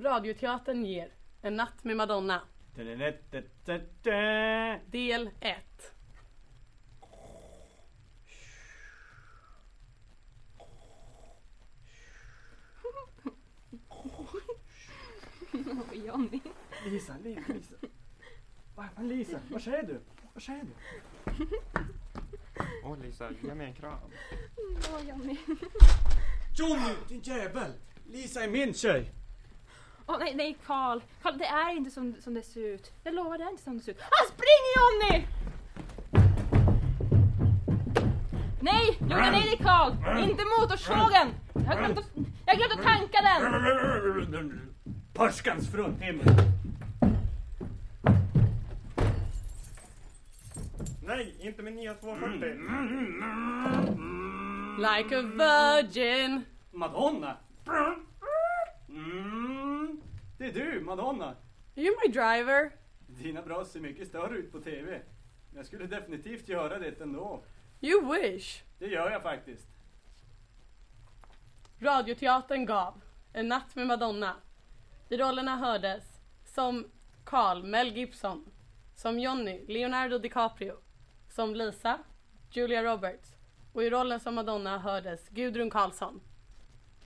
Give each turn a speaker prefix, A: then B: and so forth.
A: Radioteatern ger En natt med Madonna. Del 1.
B: Johnny.
C: Lisa, Lisa, Lisa. Lisa, vad säger du? Vad säger du?
D: Åh Lisa, ge mig en kram.
B: Åh Johnny.
C: Johnny, din jävel! Lisa är min tjej!
B: Åh nej, nej Karl. Karl, det är inte som, som det ser ut. Jag lovar, det är inte som det ser ut. Ah, spring Johnny! Nej, lugna ner dig Karl. Inte motorsågen. Jag har glömt att, jag har glömt att tanka den.
C: Pörskans fruntimmer!
D: Nej, inte med nya 240.
A: Like a virgin.
C: Madonna! Är du, Madonna!
A: You're my driver.
C: Dina bröst ser mycket större ut på TV. Jag skulle definitivt göra det ändå.
A: You wish.
C: Det gör jag faktiskt.
A: Radioteatern gav En natt med Madonna. I rollerna hördes som Carl Mel Gibson, som Johnny Leonardo DiCaprio, som Lisa Julia Roberts och i rollen som Madonna hördes Gudrun Karlsson.